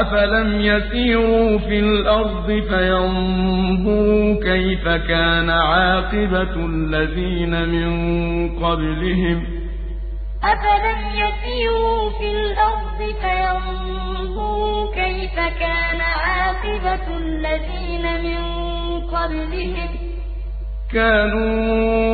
أَفَلَمْ يَسِيرُوا فِي الْأَرْضِ فَيَنظُرُوا كَيْفَ كَانَ عَاقِبَةُ الَّذِينَ مِن قَبْلِهِمْ ۚ أَفَلَمْ يَسِيرُوا فِي الْأَرْضِ فَيَنظُرُوا كَيْفَ كَانَ عَاقِبَةُ الَّذِينَ مِن قَبْلِهِمْ ۚ كَانُوا